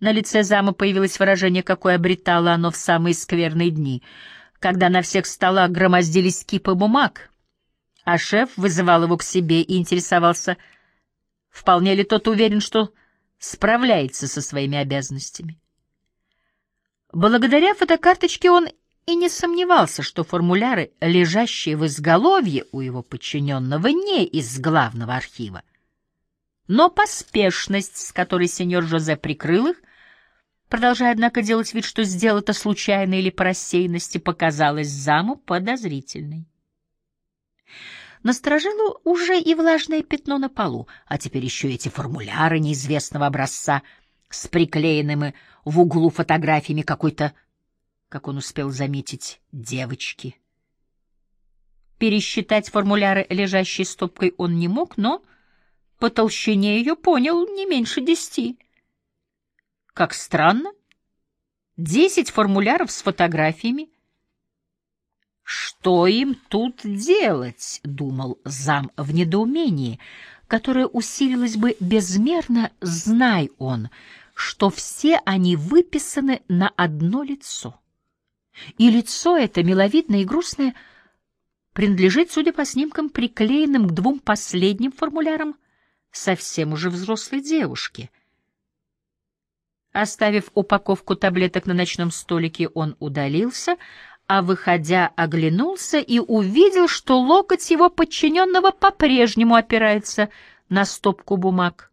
На лице зама появилось выражение, какое обретало оно в самые скверные дни, когда на всех столах громоздились кипы бумаг, а шеф вызывал его к себе и интересовался, вполне ли тот уверен, что справляется со своими обязанностями. Благодаря фотокарточке он и не сомневался, что формуляры, лежащие в изголовье у его подчиненного, не из главного архива. Но поспешность, с которой сеньор Жозе прикрыл их, продолжая, однако, делать вид, что сделал это случайно или по рассеянности, показалась заму подозрительной. Насторожило уже и влажное пятно на полу, а теперь еще эти формуляры неизвестного образца с приклеенными в углу фотографиями какой-то, как он успел заметить, девочки. Пересчитать формуляры, лежащие стопкой, он не мог, но по толщине ее понял не меньше десяти. Как странно. Десять формуляров с фотографиями. Что им тут делать, думал зам в недоумении, которое усилилось бы безмерно, знай он, что все они выписаны на одно лицо. И лицо это, миловидное и грустное, принадлежит, судя по снимкам, приклеенным к двум последним формулярам, совсем уже взрослой девушке. Оставив упаковку таблеток на ночном столике, он удалился, а, выходя, оглянулся и увидел, что локоть его подчиненного по-прежнему опирается на стопку бумаг.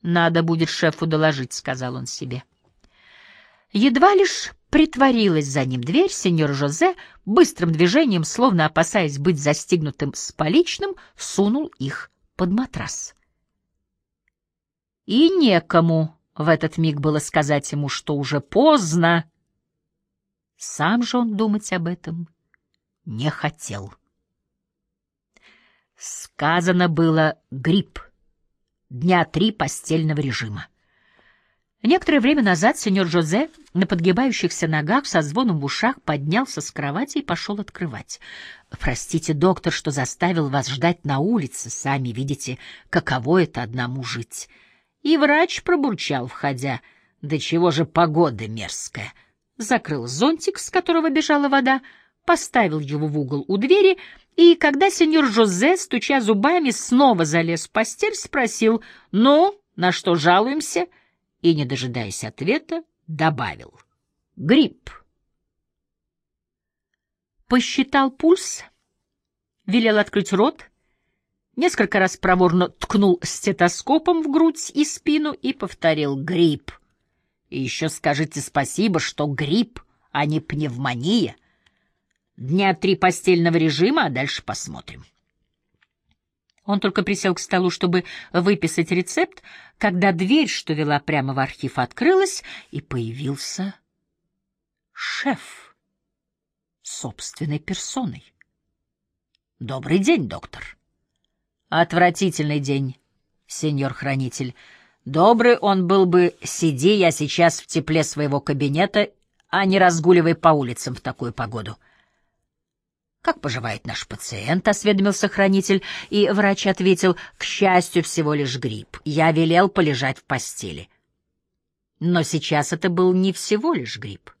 «Надо будет шефу доложить», — сказал он себе. Едва лишь притворилась за ним дверь, сеньор Жозе быстрым движением, словно опасаясь быть застигнутым с поличным, сунул их под матрас. И некому в этот миг было сказать ему, что уже поздно. Сам же он думать об этом не хотел. Сказано было грипп дня три постельного режима. Некоторое время назад сеньор Жозе на подгибающихся ногах со звоном в ушах поднялся с кровати и пошел открывать. «Простите, доктор, что заставил вас ждать на улице. Сами видите, каково это одному жить». И врач пробурчал, входя. «Да чего же погода мерзкая!» Закрыл зонтик, с которого бежала вода, поставил его в угол у двери и, когда сеньор Жозе, стуча зубами, снова залез в постель, спросил «Ну, на что жалуемся?» и, не дожидаясь ответа, добавил «Грипп». Посчитал пульс, велел открыть рот, несколько раз проворно ткнул стетоскопом в грудь и спину и повторил «Грипп». И еще скажите спасибо, что грипп, а не пневмония. Дня три постельного режима, а дальше посмотрим. Он только присел к столу, чтобы выписать рецепт, когда дверь, что вела прямо в архив, открылась, и появился шеф собственной персоной. «Добрый день, доктор». «Отвратительный день, сеньор-хранитель. Добрый он был бы, сиди я сейчас в тепле своего кабинета, а не разгуливай по улицам в такую погоду». «Как поживает наш пациент?» — осведомился хранитель, и врач ответил, «К счастью, всего лишь грипп. Я велел полежать в постели». Но сейчас это был не всего лишь грипп.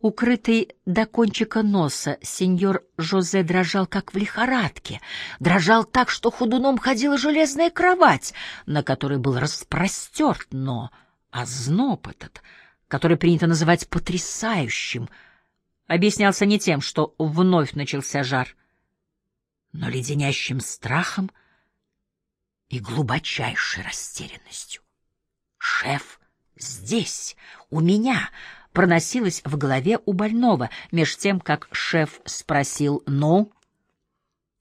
Укрытый до кончика носа, сеньор Жозе дрожал, как в лихорадке. Дрожал так, что худуном ходила железная кровать, на которой был распростерт, но озноб этот, который принято называть потрясающим — объяснялся не тем, что вновь начался жар, но леденящим страхом и глубочайшей растерянностью. «Шеф здесь, у меня!» Проносилось в голове у больного, меж тем, как шеф спросил «Ну,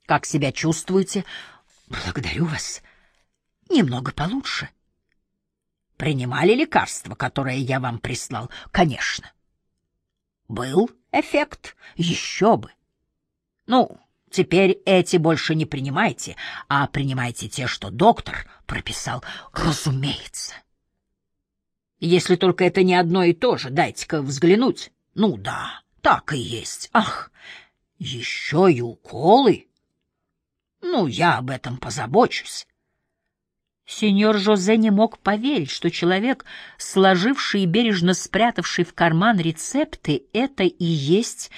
как себя чувствуете?» «Благодарю вас. Немного получше». «Принимали лекарство, которое я вам прислал?» «Конечно». «Был?» Эффект? Еще бы. Ну, теперь эти больше не принимайте, а принимайте те, что доктор прописал, разумеется. Если только это не одно и то же, дайте-ка взглянуть. Ну да, так и есть. Ах, еще и уколы. Ну, я об этом позабочусь. Сеньор Жозе не мог поверить, что человек, сложивший и бережно спрятавший в карман рецепты, это и есть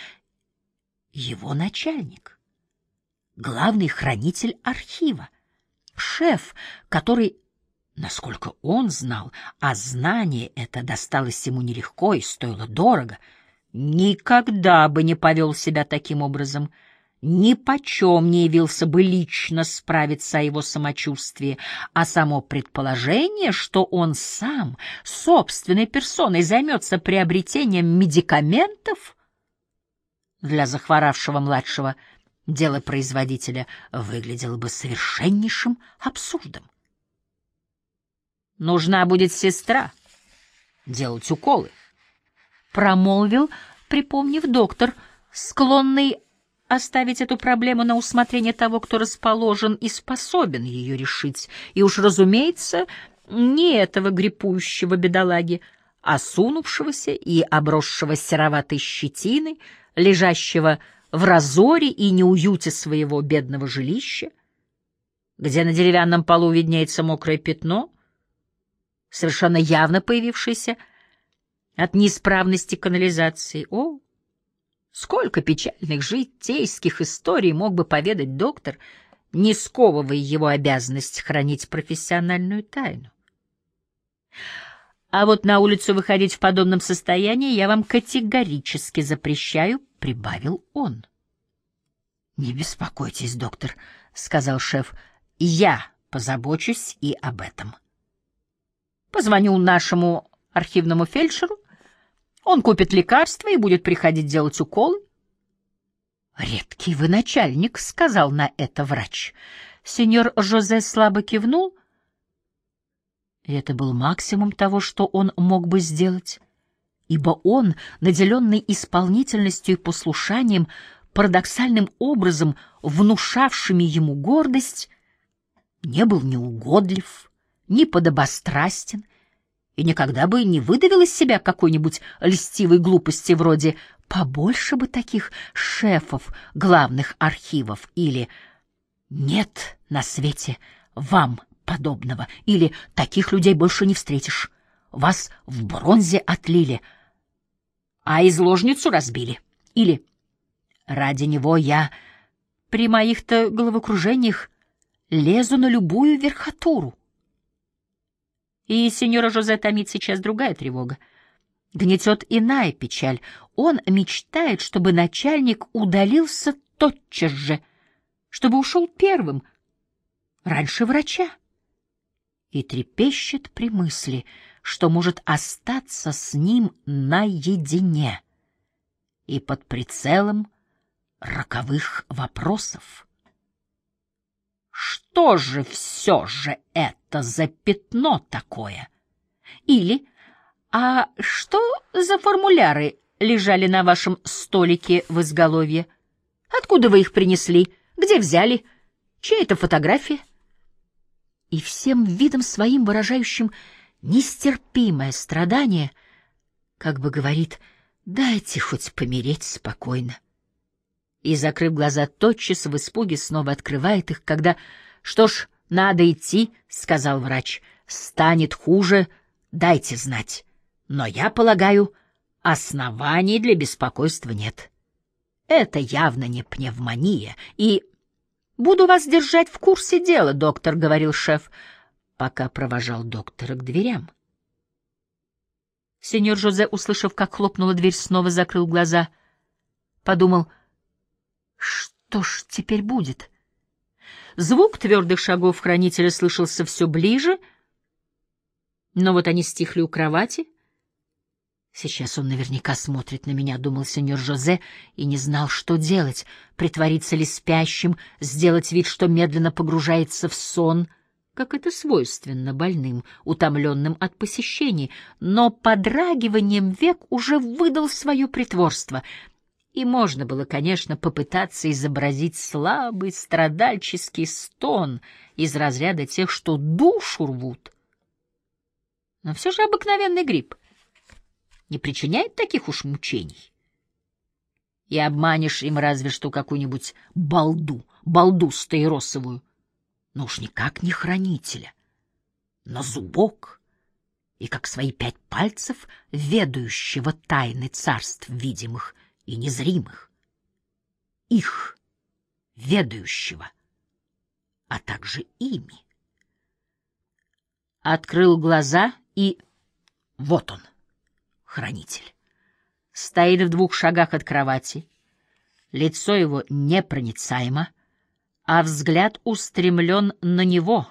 его начальник, главный хранитель архива, шеф, который, насколько он знал, а знание это досталось ему нелегко и стоило дорого, никогда бы не повел себя таким образом — ни почем не явился бы лично справиться о его самочувствии, а само предположение, что он сам, собственной персоной, займется приобретением медикаментов для захворавшего младшего делопроизводителя, выглядело бы совершеннейшим абсурдом. «Нужна будет сестра делать уколы», — промолвил, припомнив доктор, склонный оставить эту проблему на усмотрение того, кто расположен и способен ее решить. И уж, разумеется, не этого гриппующего бедолаги, а сунувшегося и обросшего сероватой щетиной, лежащего в разоре и неуюте своего бедного жилища, где на деревянном полу виднеется мокрое пятно, совершенно явно появившееся от неисправности канализации. О, Сколько печальных житейских историй мог бы поведать доктор, не сковывая его обязанность хранить профессиональную тайну. А вот на улицу выходить в подобном состоянии я вам категорически запрещаю, — прибавил он. — Не беспокойтесь, доктор, — сказал шеф, — я позабочусь и об этом. Позвоню нашему архивному фельдшеру, он купит лекарства и будет приходить делать уколы. «Редкий вы начальник», — сказал на это врач. Сеньор Жозе слабо кивнул. И это был максимум того, что он мог бы сделать, ибо он, наделенный исполнительностью и послушанием, парадоксальным образом внушавшими ему гордость, не был ни ни подобострастен, и никогда бы не выдавил из себя какой-нибудь льстивой глупости вроде «побольше бы таких шефов главных архивов» или «нет на свете вам подобного» или «таких людей больше не встретишь, вас в бронзе отлили, а изложницу разбили» или «ради него я при моих-то головокружениях лезу на любую верхотуру». И сеньора Жозе томит сейчас другая тревога. Гнетет иная печаль. Он мечтает, чтобы начальник удалился тотчас же, чтобы ушел первым, раньше врача. И трепещет при мысли, что может остаться с ним наедине и под прицелом роковых вопросов. Что же все же это за пятно такое? Или, а что за формуляры лежали на вашем столике в изголовье? Откуда вы их принесли? Где взяли? Чья это фотография? И всем видом своим выражающим нестерпимое страдание, как бы говорит, дайте хоть помереть спокойно и, закрыв глаза, тотчас в испуге снова открывает их, когда «Что ж, надо идти», — сказал врач, — «станет хуже, дайте знать. Но я полагаю, оснований для беспокойства нет. Это явно не пневмония, и...» «Буду вас держать в курсе дела, доктор», — говорил шеф, пока провожал доктора к дверям. Сеньор Жозе, услышав, как хлопнула дверь, снова закрыл глаза. Подумал — что ж теперь будет? Звук твердых шагов хранителя слышался все ближе, но вот они стихли у кровати. Сейчас он наверняка смотрит на меня, думал сеньор Жозе, и не знал, что делать, притвориться ли спящим, сделать вид, что медленно погружается в сон, как это свойственно больным, утомленным от посещений, но подрагиванием век уже выдал свое притворство — и можно было, конечно, попытаться изобразить слабый страдальческий стон из разряда тех, что душу рвут. Но все же обыкновенный грипп не причиняет таких уж мучений. И обманешь им разве что какую-нибудь балду, балду стаиросовую, но уж никак не хранителя. на зубок и как свои пять пальцев ведающего тайны царств видимых и незримых. Их ведающего, а также ими. Открыл глаза и... Вот он, хранитель. Стоит в двух шагах от кровати. Лицо его непроницаемо, а взгляд устремлен на него,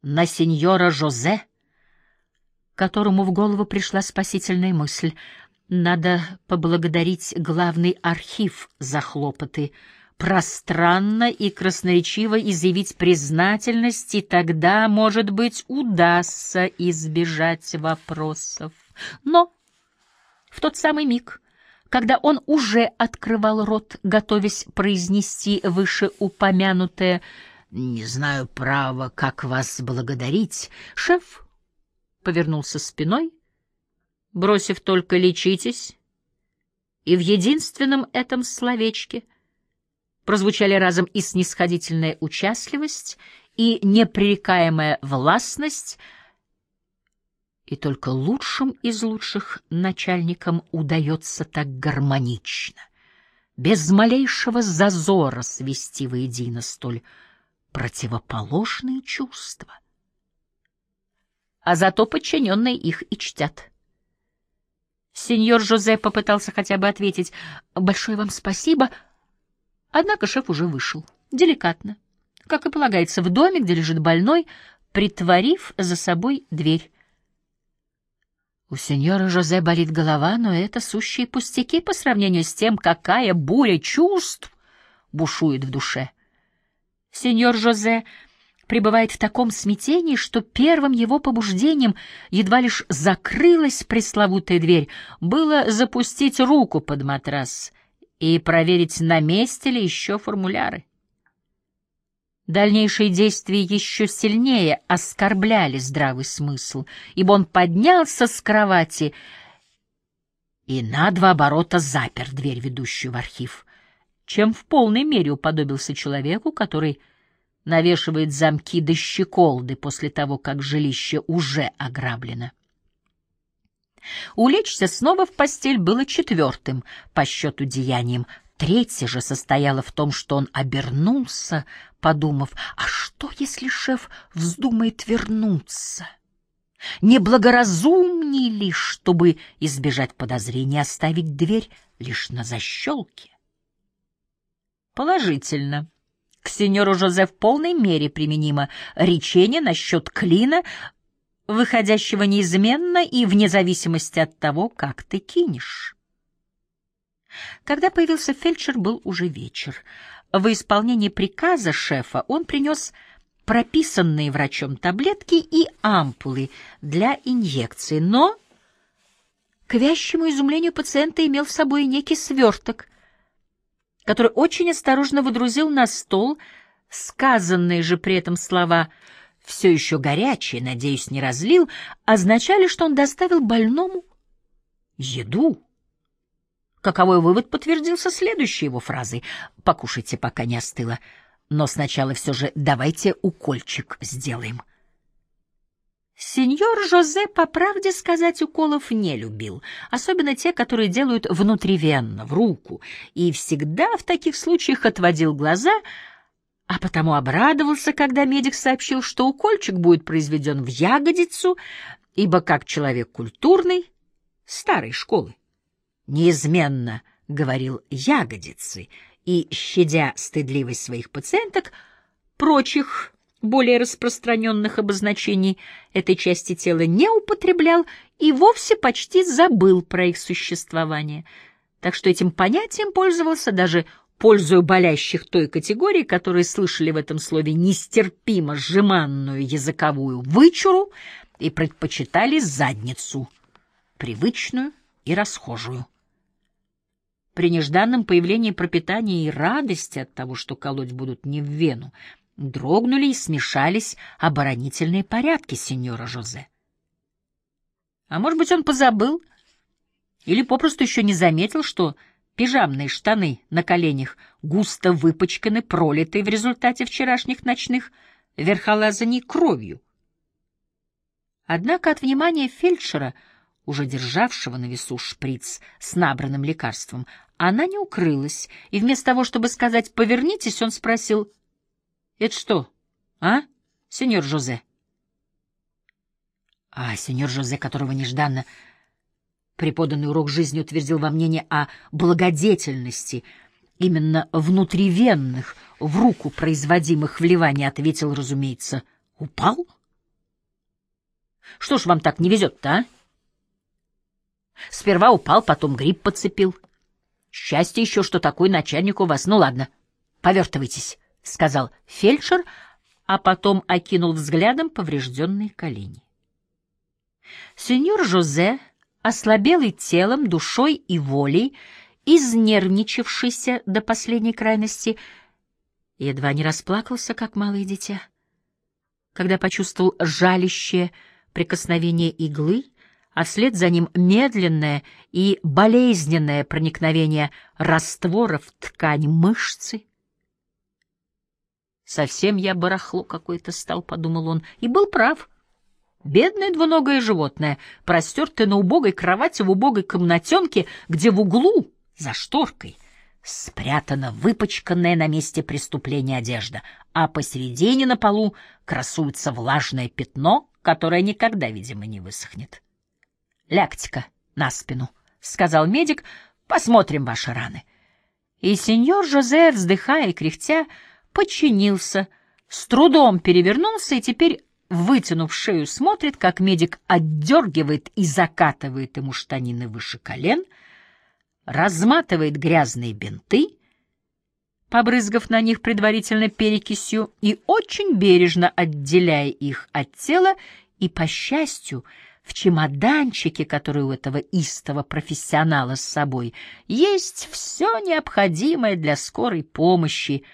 на сеньора Жозе, которому в голову пришла спасительная мысль. Надо поблагодарить главный архив за хлопоты, пространно и красноречиво изъявить признательность, и тогда, может быть, удастся избежать вопросов. Но в тот самый миг, когда он уже открывал рот, готовясь произнести вышеупомянутое «Не знаю, право, как вас благодарить», шеф повернулся спиной, бросив только «лечитесь», и в единственном этом словечке прозвучали разом и снисходительная участливость, и непререкаемая властность — и только лучшим из лучших начальникам удается так гармонично, без малейшего зазора свести воедино столь противоположные чувства. А зато подчиненные их и чтят. Сеньор Жозе попытался хотя бы ответить «Большое вам спасибо», однако шеф уже вышел, деликатно, как и полагается, в доме, где лежит больной, притворив за собой дверь. У сеньора Жозе болит голова, но это сущие пустяки по сравнению с тем, какая буря чувств бушует в душе. Сеньор Жозе пребывает в таком смятении, что первым его побуждением едва лишь закрылась пресловутая дверь, было запустить руку под матрас и проверить, на месте ли еще формуляры. Дальнейшие действия еще сильнее оскорбляли здравый смысл, ибо он поднялся с кровати и на два оборота запер дверь, ведущую в архив, чем в полной мере уподобился человеку, который навешивает замки до щеколды после того, как жилище уже ограблено. Улечься снова в постель было четвертым по счету деянием, Третье же состояло в том, что он обернулся, подумав, а что, если шеф вздумает вернуться? Неблагоразумнее ли, чтобы избежать подозрения, оставить дверь лишь на защелке? Положительно. К сеньору Жозе в полной мере применимо речение насчет клина, выходящего неизменно и вне зависимости от того, как ты кинешь. Когда появился фельдшер, был уже вечер. В исполнении приказа шефа он принес прописанные врачом таблетки и ампулы для инъекции, но, к вящему изумлению пациента, имел с собой некий сверток, который очень осторожно выдрузил на стол сказанные же при этом слова «все еще горячие, надеюсь, не разлил», означали, что он доставил больному еду. Каковой вывод подтвердился следующей его фразой «Покушайте, пока не остыло, но сначала все же давайте укольчик сделаем». Сеньор Жозе, по правде сказать, уколов не любил, особенно те, которые делают внутривенно, в руку, и всегда в таких случаях отводил глаза, а потому обрадовался, когда медик сообщил, что укольчик будет произведен в ягодицу, ибо как человек культурный, старой школы, неизменно говорил ягодицы и, щадя стыдливость своих пациенток, прочих более распространенных обозначений этой части тела не употреблял и вовсе почти забыл про их существование. Так что этим понятием пользовался даже пользуя болящих той категории, которые слышали в этом слове нестерпимо сжиманную языковую вычуру и предпочитали задницу, привычную и расхожую. При нежданном появлении пропитания и радости от того, что колоть будут не в вену, дрогнули и смешались оборонительные порядки сеньора Жозе. А может быть, он позабыл или попросту еще не заметил, что пижамные штаны на коленях густо выпачканы, пролитые в результате вчерашних ночных верхолазаний кровью. Однако от внимания фельдшера, уже державшего на весу шприц с набранным лекарством, она не укрылась, и вместо того, чтобы сказать «повернитесь», он спросил «Это что, а, сеньор Жозе?» А сеньор Жозе, которого нежданно преподанный урок жизни утвердил во мнении о благодетельности именно внутривенных, в руку производимых вливаний, ответил, разумеется, «Упал?» Что ж вам так не везет-то, а? Сперва упал, потом грипп подцепил. Счастье еще, что такой начальник у вас. Ну ладно, повертывайтесь, — сказал фельдшер, а потом окинул взглядом поврежденные колени. Сеньор Жозе, ослабелый телом, душой и волей, изнервничавшийся до последней крайности, едва не расплакался, как малое дитя, когда почувствовал жалящее, прикосновение иглы, а вслед за ним медленное и болезненное проникновение раствора в ткань мышцы. «Совсем я барахло какое-то стал», — подумал он, и был прав. Бедное двуногое животное, простертое на убогой кровати в убогой комнатенке, где в углу, за шторкой, спрятана выпачканная на месте преступления одежда, а посередине на полу красуется влажное пятно, которое никогда, видимо, не высохнет. «Лягте-ка на спину», — сказал медик, — «посмотрим ваши раны». И сеньор Жозе, вздыхая и кряхтя, подчинился, с трудом перевернулся и теперь, вытянув шею, смотрит, как медик отдергивает и закатывает ему штанины выше колен, разматывает грязные бинты, побрызгав на них предварительно перекисью и очень бережно отделяя их от тела, и, по счастью, в чемоданчике, который у этого истого профессионала с собой, есть все необходимое для скорой помощи,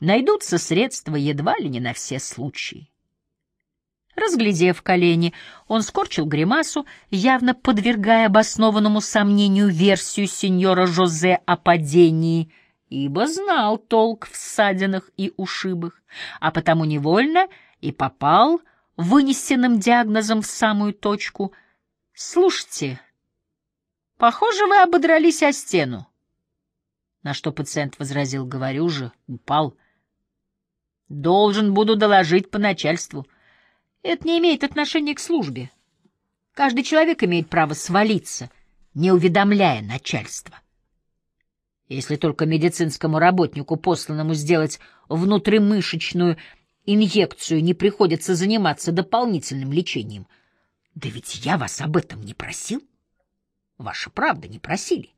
найдутся средства едва ли не на все случаи. Разглядев колени, он скорчил гримасу, явно подвергая обоснованному сомнению версию сеньора Жозе о падении — ибо знал толк в ссадинах и ушибах, а потому невольно и попал вынесенным диагнозом в самую точку. «Слушайте, похоже, вы ободрались о стену». На что пациент возразил, говорю же, упал. «Должен буду доложить по начальству. Это не имеет отношения к службе. Каждый человек имеет право свалиться, не уведомляя начальство» если только медицинскому работнику, посланному сделать внутримышечную инъекцию, не приходится заниматься дополнительным лечением. Да ведь я вас об этом не просил. Ваша правда, не просили.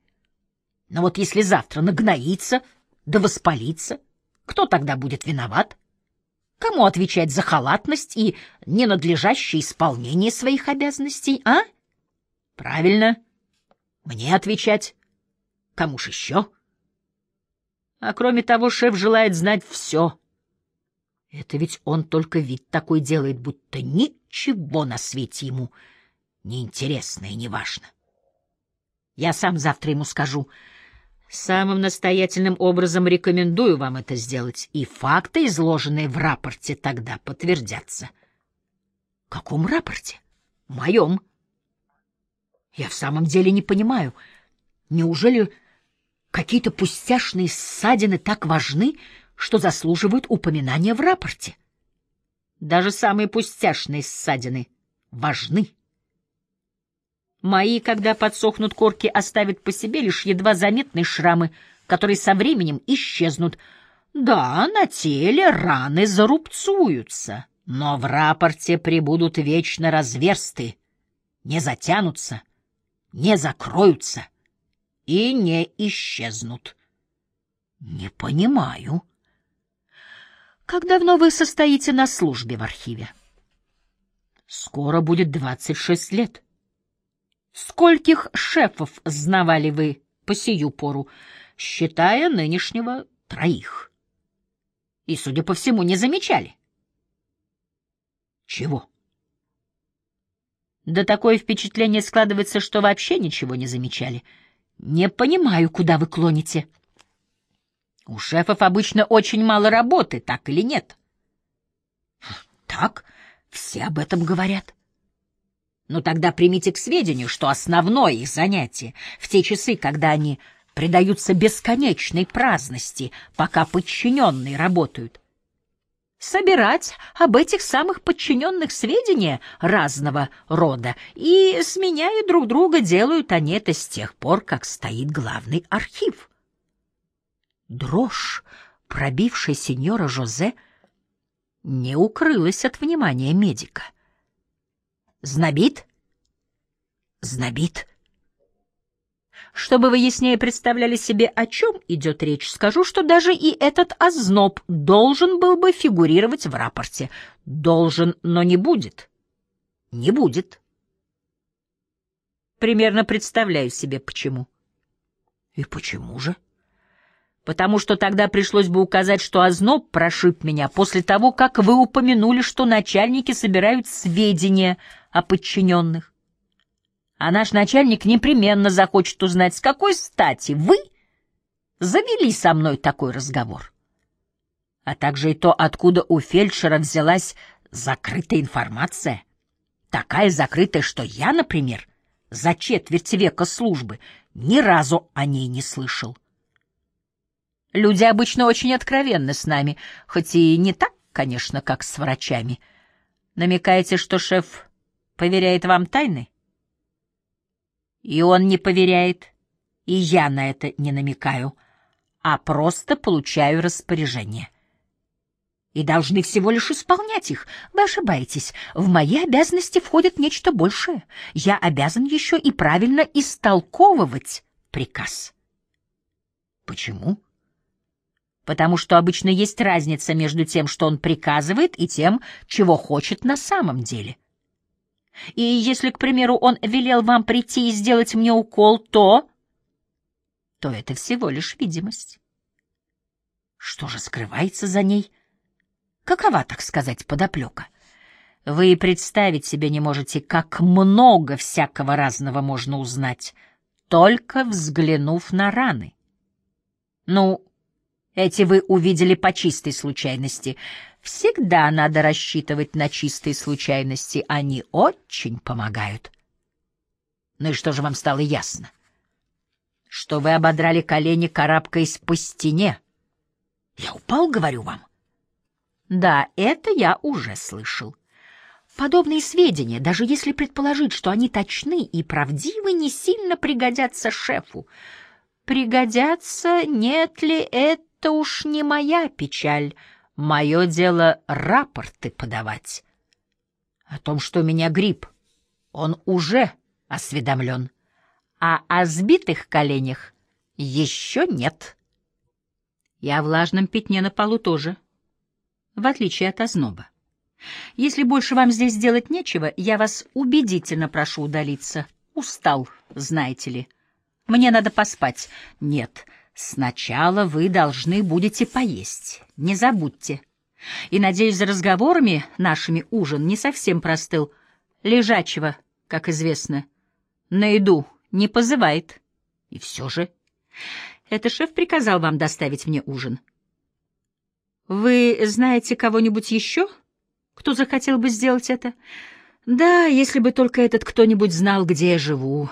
Но вот если завтра нагноится, да воспалится, кто тогда будет виноват? Кому отвечать за халатность и ненадлежащее исполнение своих обязанностей, а? Правильно, мне отвечать. Кому ж еще? — а кроме того, шеф желает знать все. Это ведь он только вид такой делает, будто ничего на свете ему неинтересно и неважно. Я сам завтра ему скажу. Самым настоятельным образом рекомендую вам это сделать, и факты, изложенные в рапорте, тогда подтвердятся. — Каком рапорте? — Моем. Я в самом деле не понимаю. Неужели Какие-то пустяшные ссадины так важны, что заслуживают упоминания в рапорте. Даже самые пустяшные ссадины важны. Мои, когда подсохнут корки, оставят по себе лишь едва заметные шрамы, которые со временем исчезнут. Да, на теле раны зарубцуются, но в рапорте прибудут вечно разверсты, не затянутся, не закроются и не исчезнут. Не понимаю. Как давно вы состоите на службе в архиве? Скоро будет двадцать шесть лет. Скольких шефов знавали вы по сию пору, считая нынешнего троих? И, судя по всему, не замечали. Чего? Да такое впечатление складывается, что вообще ничего не замечали — не понимаю, куда вы клоните. У шефов обычно очень мало работы, так или нет? Так, все об этом говорят. Ну тогда примите к сведению, что основное их занятие в те часы, когда они предаются бесконечной праздности, пока подчиненные работают, собирать об этих самых подчиненных сведения разного рода, и, сменяя друг друга, делают они это с тех пор, как стоит главный архив. Дрожь, пробившая сеньора Жозе, не укрылась от внимания медика. Знобит? Знобит. Чтобы вы яснее представляли себе, о чем идет речь, скажу, что даже и этот озноб должен был бы фигурировать в рапорте. Должен, но не будет. Не будет. Примерно представляю себе, почему. И почему же? Потому что тогда пришлось бы указать, что озноб прошиб меня после того, как вы упомянули, что начальники собирают сведения о подчиненных. А наш начальник непременно захочет узнать, с какой стати вы завели со мной такой разговор. А также и то, откуда у фельдшера взялась закрытая информация. Такая закрытая, что я, например, за четверть века службы ни разу о ней не слышал. Люди обычно очень откровенны с нами, хоть и не так, конечно, как с врачами. Намекаете, что шеф поверяет вам тайны? И он не поверяет, и я на это не намекаю, а просто получаю распоряжение. И должны всего лишь исполнять их. Вы ошибаетесь. В мои обязанности входит нечто большее. Я обязан еще и правильно истолковывать приказ. Почему? Потому что обычно есть разница между тем, что он приказывает, и тем, чего хочет на самом деле. И если, к примеру, он велел вам прийти и сделать мне укол, то... то это всего лишь видимость. Что же скрывается за ней? Какова, так сказать, подоплека? Вы представить себе не можете, как много всякого разного можно узнать, только взглянув на раны. Ну, эти вы увидели по чистой случайности — Всегда надо рассчитывать на чистые случайности, они очень помогают. Ну и что же вам стало ясно? Что вы ободрали колени, карабкаясь по стене. Я упал, говорю вам. Да, это я уже слышал. Подобные сведения, даже если предположить, что они точны и правдивы, не сильно пригодятся шефу. Пригодятся, нет ли, это уж не моя печаль — Мое дело рапорты подавать. О том, что у меня грипп, он уже осведомлен, а о сбитых коленях еще нет. И о влажном пятне на полу тоже, в отличие от озноба. Если больше вам здесь делать нечего, я вас убедительно прошу удалиться. Устал, знаете ли. Мне надо поспать. Нет, — Сначала вы должны будете поесть, не забудьте. И, надеюсь, за разговорами нашими ужин не совсем простыл. Лежачего, как известно, на еду не позывает. И все же... Это шеф приказал вам доставить мне ужин. Вы знаете кого-нибудь еще, кто захотел бы сделать это? Да, если бы только этот кто-нибудь знал, где я живу.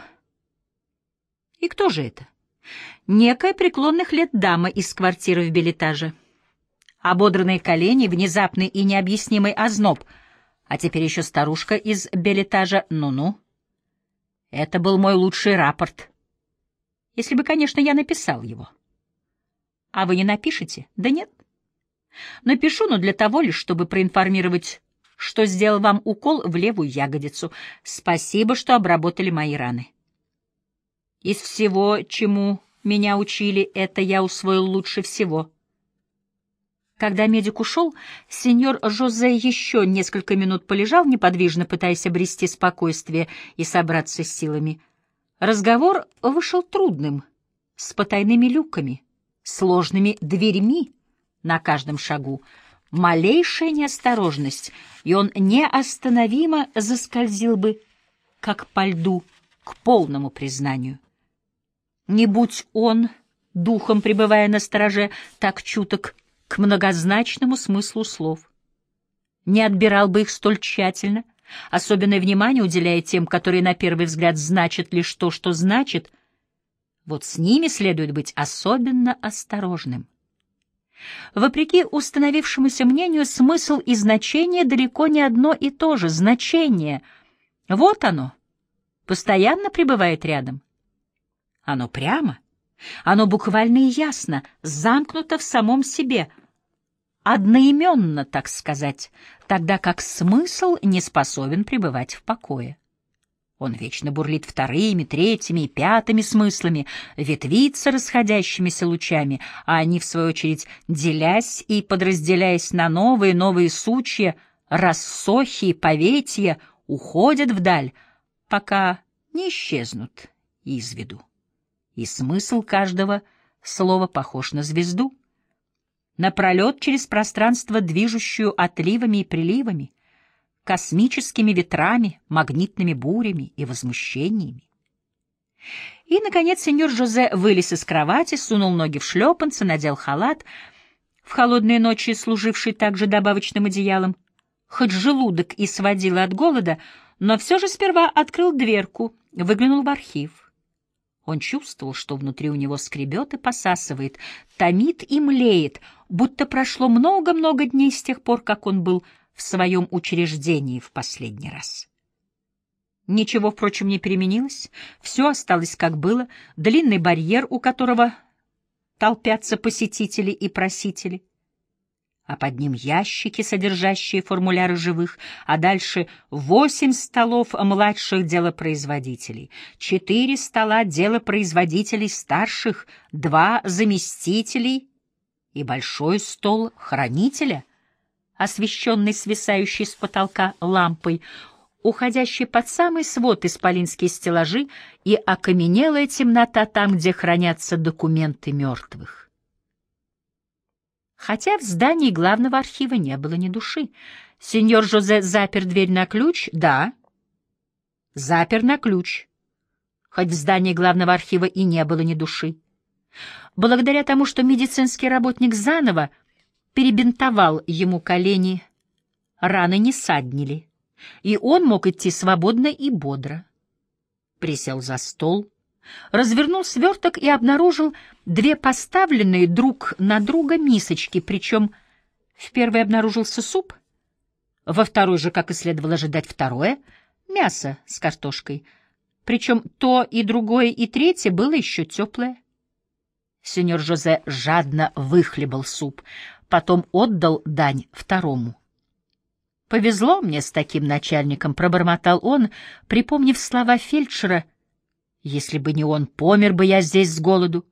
И кто же это? — некая преклонных лет дама из квартиры в билетаже. Ободранные колени, внезапный и необъяснимый озноб, а теперь еще старушка из билетажа. Ну-ну. Это был мой лучший рапорт. Если бы, конечно, я написал его. А вы не напишете? Да нет. Напишу, но для того лишь, чтобы проинформировать, что сделал вам укол в левую ягодицу. Спасибо, что обработали мои раны. Из всего, чему меня учили, это я усвоил лучше всего. Когда медик ушел, сеньор Жозе еще несколько минут полежал, неподвижно пытаясь обрести спокойствие и собраться с силами. Разговор вышел трудным, с потайными люками, сложными дверьми на каждом шагу. Малейшая неосторожность, и он неостановимо заскользил бы, как по льду, к полному признанию. Не будь он, духом пребывая на стороже, так чуток к многозначному смыслу слов. Не отбирал бы их столь тщательно, особенное внимание уделяя тем, которые на первый взгляд значат лишь то, что значит, вот с ними следует быть особенно осторожным. Вопреки установившемуся мнению, смысл и значение далеко не одно и то же. Значение — вот оно, постоянно пребывает рядом. Оно прямо, оно буквально и ясно, замкнуто в самом себе, одноименно, так сказать, тогда как смысл не способен пребывать в покое. Он вечно бурлит вторыми, третьими и пятыми смыслами, ветвится расходящимися лучами, а они, в свою очередь, делясь и подразделяясь на новые новые сучья, рассохи и поветья, уходят вдаль, пока не исчезнут из виду. И смысл каждого слова похож на звезду, на пролет через пространство, движущую отливами и приливами, космическими ветрами, магнитными бурями и возмущениями. И, наконец, сеньор Жозе вылез из кровати, сунул ноги в шлепанцы, надел халат, в холодные ночи служивший также добавочным одеялом. Хоть желудок и сводило от голода, но все же сперва открыл дверку, выглянул в архив. Он чувствовал, что внутри у него скребет и посасывает, томит и млеет, будто прошло много-много дней с тех пор, как он был в своем учреждении в последний раз. Ничего, впрочем, не переменилось, все осталось как было, длинный барьер, у которого толпятся посетители и просители, а под ним ящики, содержащие формуляры живых, а дальше восемь столов младших делопроизводителей, четыре стола делопроизводителей старших, два заместителей и большой стол хранителя — освещенный свисающей с потолка лампой, уходящий под самый свод исполинские стеллажи и окаменелая темнота там, где хранятся документы мертвых. Хотя в здании главного архива не было ни души. Сеньор Жозе запер дверь на ключ? Да. Запер на ключ. Хоть в здании главного архива и не было ни души. Благодаря тому, что медицинский работник заново перебинтовал ему колени, раны не саднили, и он мог идти свободно и бодро. Присел за стол, развернул сверток и обнаружил две поставленные друг на друга мисочки, причем в первой обнаружился суп, во второй же, как и следовало ожидать, второе — мясо с картошкой, причем то и другое и третье было еще теплое. Сеньор Жозе жадно выхлебал суп, потом отдал дань второму. «Повезло мне с таким начальником», — пробормотал он, припомнив слова фельдшера. «Если бы не он, помер бы я здесь с голоду,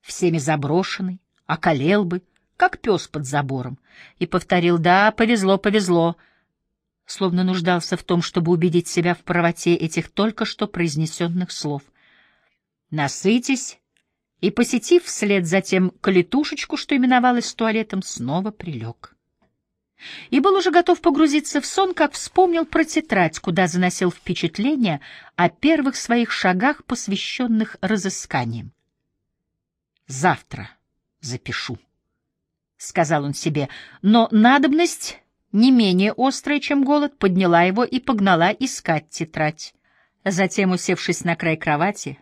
всеми заброшенный, околел бы, как пес под забором». И повторил «Да, повезло, повезло», словно нуждался в том, чтобы убедить себя в правоте этих только что произнесенных слов. «Насытись и, посетив вслед за тем калитушечку, что именовалась туалетом, снова прилег. И был уже готов погрузиться в сон, как вспомнил про тетрадь, куда заносил впечатления о первых своих шагах, посвященных разысканиям. «Завтра запишу», — сказал он себе, но надобность, не менее острая, чем голод, подняла его и погнала искать тетрадь. Затем, усевшись на край кровати,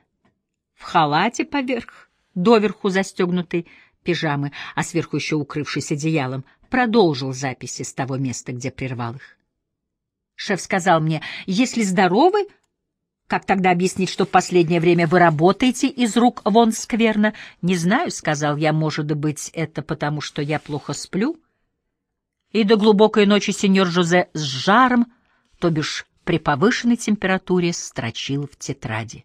в халате поверх, доверху застегнутой пижамы, а сверху еще укрывшись одеялом, продолжил записи с того места, где прервал их. Шеф сказал мне, если здоровы, как тогда объяснить, что в последнее время вы работаете из рук вон скверно? Не знаю, — сказал я, — может быть, это потому, что я плохо сплю? И до глубокой ночи сеньор Жозе с жаром, то бишь при повышенной температуре, строчил в тетради.